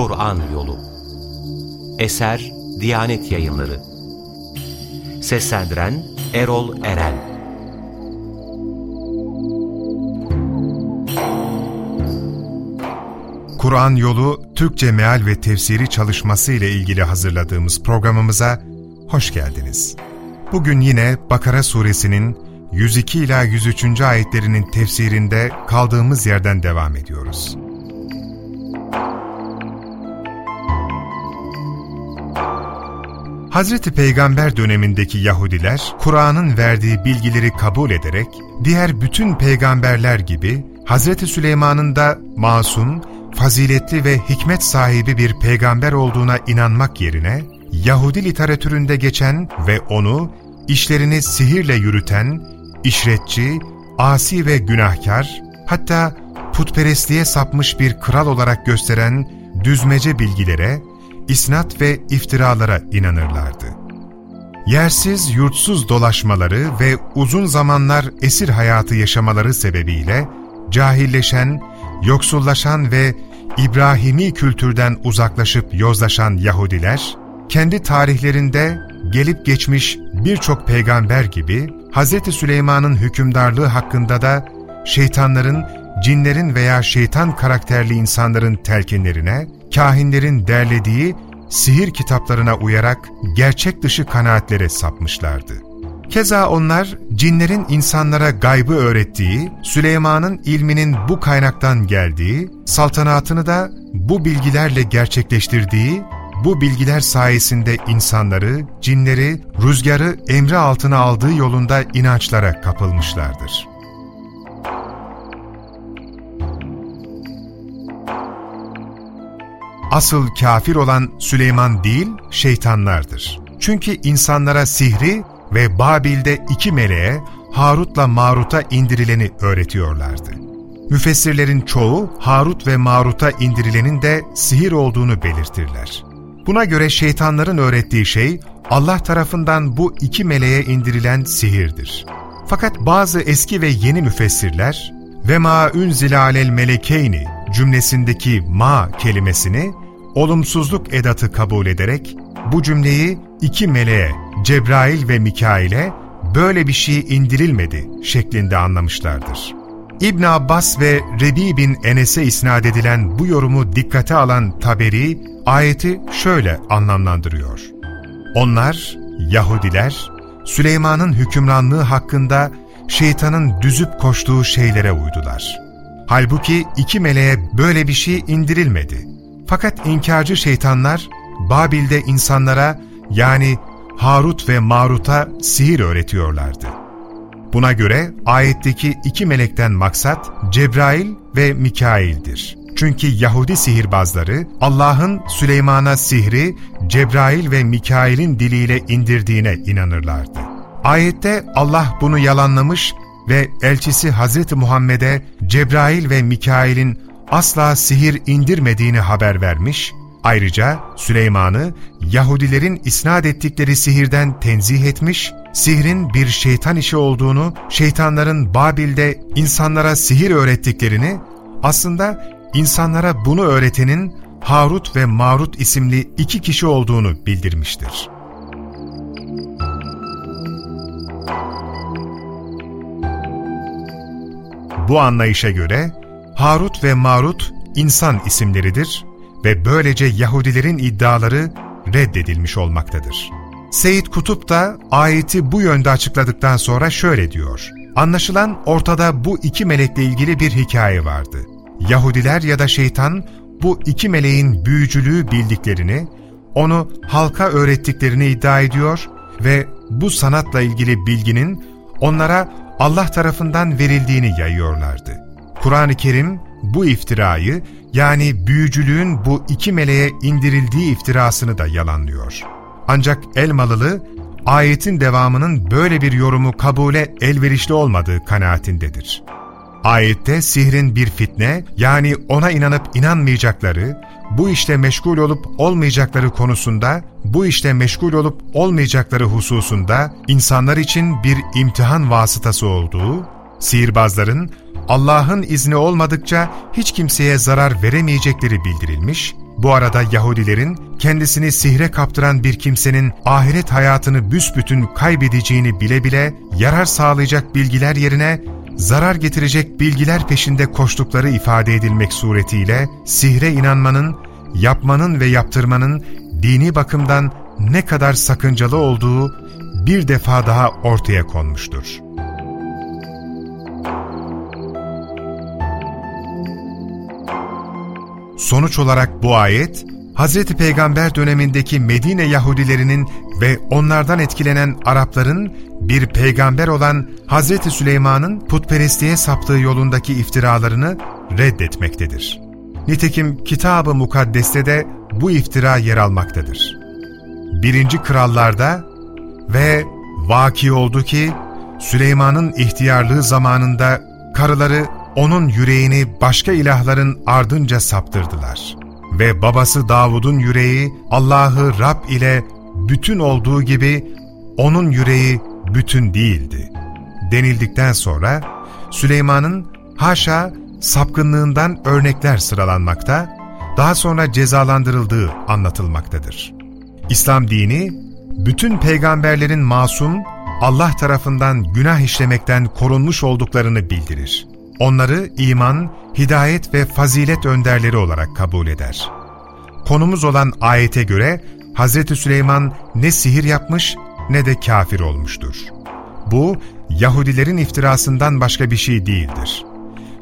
Kur'an Yolu Eser Diyanet Yayınları Seslendiren Erol Eren Kur'an Yolu Türkçe Meal ve Tefsiri çalışması ile ilgili hazırladığımız programımıza hoş geldiniz. Bugün yine Bakara suresinin 102 ila 103. ayetlerinin tefsirinde kaldığımız yerden devam ediyoruz. Hazreti Peygamber dönemindeki Yahudiler, Kur'an'ın verdiği bilgileri kabul ederek, diğer bütün peygamberler gibi Hazreti Süleyman'ın da masum, faziletli ve hikmet sahibi bir peygamber olduğuna inanmak yerine, Yahudi literatüründe geçen ve onu işlerini sihirle yürüten, işretçi, asi ve günahkar, hatta putperestliğe sapmış bir kral olarak gösteren düzmece bilgilere, isnat ve iftiralara inanırlardı. Yersiz, yurtsuz dolaşmaları ve uzun zamanlar esir hayatı yaşamaları sebebiyle cahilleşen, yoksullaşan ve İbrahimi kültürden uzaklaşıp yozlaşan Yahudiler, kendi tarihlerinde gelip geçmiş birçok peygamber gibi Hz. Süleyman'ın hükümdarlığı hakkında da şeytanların, cinlerin veya şeytan karakterli insanların telkinlerine, kahinlerin derlediği sihir kitaplarına uyarak gerçek dışı kanaatlere sapmışlardı. Keza onlar cinlerin insanlara gaybı öğrettiği, Süleyman'ın ilminin bu kaynaktan geldiği, saltanatını da bu bilgilerle gerçekleştirdiği, bu bilgiler sayesinde insanları, cinleri, rüzgarı emri altına aldığı yolunda inançlara kapılmışlardır. Asıl kafir olan Süleyman değil, şeytanlardır. Çünkü insanlara sihri ve Babil'de iki meleğe Harut'la Marut'a indirileni öğretiyorlardı. Müfessirlerin çoğu Harut ve Marut'a indirilenin de sihir olduğunu belirtirler. Buna göre şeytanların öğrettiği şey Allah tarafından bu iki meleğe indirilen sihirdir. Fakat bazı eski ve yeni müfessirler ve ma unzile alel melekeyni cümlesindeki ma kelimesini olumsuzluk edatı kabul ederek bu cümleyi iki meleğe Cebrail ve Mikail'e böyle bir şey indirilmedi şeklinde anlamışlardır. İbn Abbas ve Rebi bin Enes'e isnat edilen bu yorumu dikkate alan Taberi, ayeti şöyle anlamlandırıyor. Onlar, Yahudiler, Süleyman'ın hükümranlığı hakkında şeytanın düzüp koştuğu şeylere uydular. Halbuki iki meleğe böyle bir şey indirilmedi. Fakat inkarcı şeytanlar, Babil'de insanlara yani Harut ve Marut'a sihir öğretiyorlardı. Buna göre ayetteki iki melekten maksat Cebrail ve Mikail'dir. Çünkü Yahudi sihirbazları Allah'ın Süleyman'a sihri Cebrail ve Mikail'in diliyle indirdiğine inanırlardı. Ayette Allah bunu yalanlamış ve elçisi Hz. Muhammed'e Cebrail ve Mikail'in asla sihir indirmediğini haber vermiş, ayrıca Süleyman'ı Yahudilerin isnat ettikleri sihirden tenzih etmiş, sihrin bir şeytan işi olduğunu, şeytanların Babil'de insanlara sihir öğrettiklerini, aslında insanlara bunu öğretenin Harut ve Marut isimli iki kişi olduğunu bildirmiştir. Bu anlayışa göre Harut ve Marut insan isimleridir ve böylece Yahudilerin iddiaları reddedilmiş olmaktadır. Seyyid Kutup da ayeti bu yönde açıkladıktan sonra şöyle diyor. Anlaşılan ortada bu iki melekle ilgili bir hikaye vardı. Yahudiler ya da şeytan bu iki meleğin büyücülüğü bildiklerini, onu halka öğrettiklerini iddia ediyor ve bu sanatla ilgili bilginin onlara Allah tarafından verildiğini yayıyorlardı. Kur'an-ı Kerim bu iftirayı yani büyücülüğün bu iki meleğe indirildiği iftirasını da yalanlıyor. Ancak Elmalılı ayetin devamının böyle bir yorumu kabule elverişli olmadığı kanaatindedir. Ayette sihrin bir fitne yani ona inanıp inanmayacakları, bu işte meşgul olup olmayacakları konusunda, bu işte meşgul olup olmayacakları hususunda insanlar için bir imtihan vasıtası olduğu, sihirbazların Allah'ın izni olmadıkça hiç kimseye zarar veremeyecekleri bildirilmiş, Bu arada Yahudilerin kendisini sihre kaptıran bir kimsenin ahiret hayatını büsbütün kaybedeceğini bile bile yarar sağlayacak bilgiler yerine zarar getirecek bilgiler peşinde koştukları ifade edilmek suretiyle sihre inanmanın, yapmanın ve yaptırmanın dini bakımdan ne kadar sakıncalı olduğu bir defa daha ortaya konmuştur. Sonuç olarak bu ayet, Hz. Peygamber dönemindeki Medine Yahudilerinin ve onlardan etkilenen Arapların bir peygamber olan Hz. Süleyman'ın putperestliğe saptığı yolundaki iftiralarını reddetmektedir. Nitekim Kitab-ı Mukaddes'te de bu iftira yer almaktadır. Birinci Krallar'da ve vaki oldu ki Süleyman'ın ihtiyarlığı zamanında karıları onun yüreğini başka ilahların ardınca saptırdılar. Ve babası Davud'un yüreği Allah'ı Rab ile bütün olduğu gibi onun yüreği bütün değildi. Denildikten sonra Süleyman'ın haşa sapkınlığından örnekler sıralanmakta, daha sonra cezalandırıldığı anlatılmaktadır. İslam dini, bütün peygamberlerin masum, Allah tarafından günah işlemekten korunmuş olduklarını bildirir. Onları iman, hidayet ve fazilet önderleri olarak kabul eder. Konumuz olan ayete göre Hz. Süleyman ne sihir yapmış ne de kafir olmuştur. Bu, Yahudilerin iftirasından başka bir şey değildir.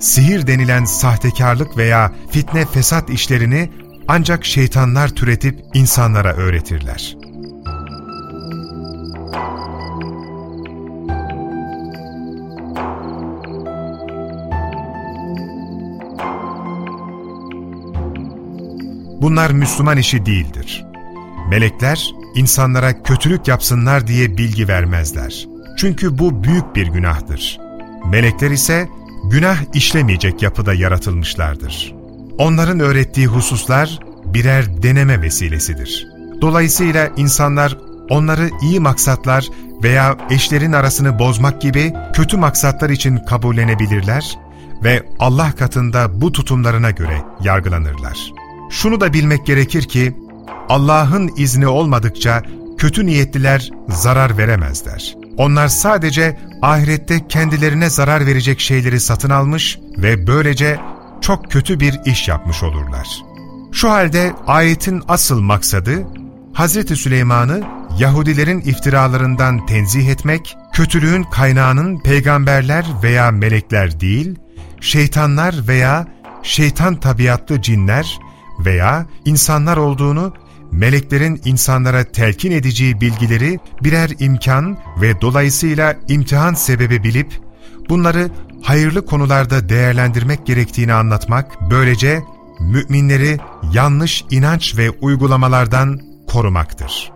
Sihir denilen sahtekarlık veya fitne fesat işlerini ancak şeytanlar türetip insanlara öğretirler. Bunlar Müslüman işi değildir. Melekler, insanlara kötülük yapsınlar diye bilgi vermezler. Çünkü bu büyük bir günahtır. Melekler ise günah işlemeyecek yapıda yaratılmışlardır. Onların öğrettiği hususlar birer deneme vesilesidir. Dolayısıyla insanlar onları iyi maksatlar veya eşlerin arasını bozmak gibi kötü maksatlar için kabullenebilirler ve Allah katında bu tutumlarına göre yargılanırlar. Şunu da bilmek gerekir ki, Allah'ın izni olmadıkça kötü niyetliler zarar veremezler. Onlar sadece ahirette kendilerine zarar verecek şeyleri satın almış ve böylece çok kötü bir iş yapmış olurlar. Şu halde ayetin asıl maksadı, Hz. Süleyman'ı Yahudilerin iftiralarından tenzih etmek, kötülüğün kaynağının peygamberler veya melekler değil, şeytanlar veya şeytan tabiatlı cinler veya insanlar olduğunu meleklerin insanlara telkin edeceği bilgileri birer imkan ve dolayısıyla imtihan sebebi bilip, bunları hayırlı konularda değerlendirmek gerektiğini anlatmak, böylece müminleri yanlış inanç ve uygulamalardan korumaktır.